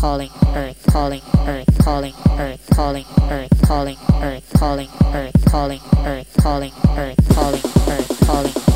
calling earth calling earth calling earth calling earth calling earth calling earth calling earth calling earth calling earth calling earth calling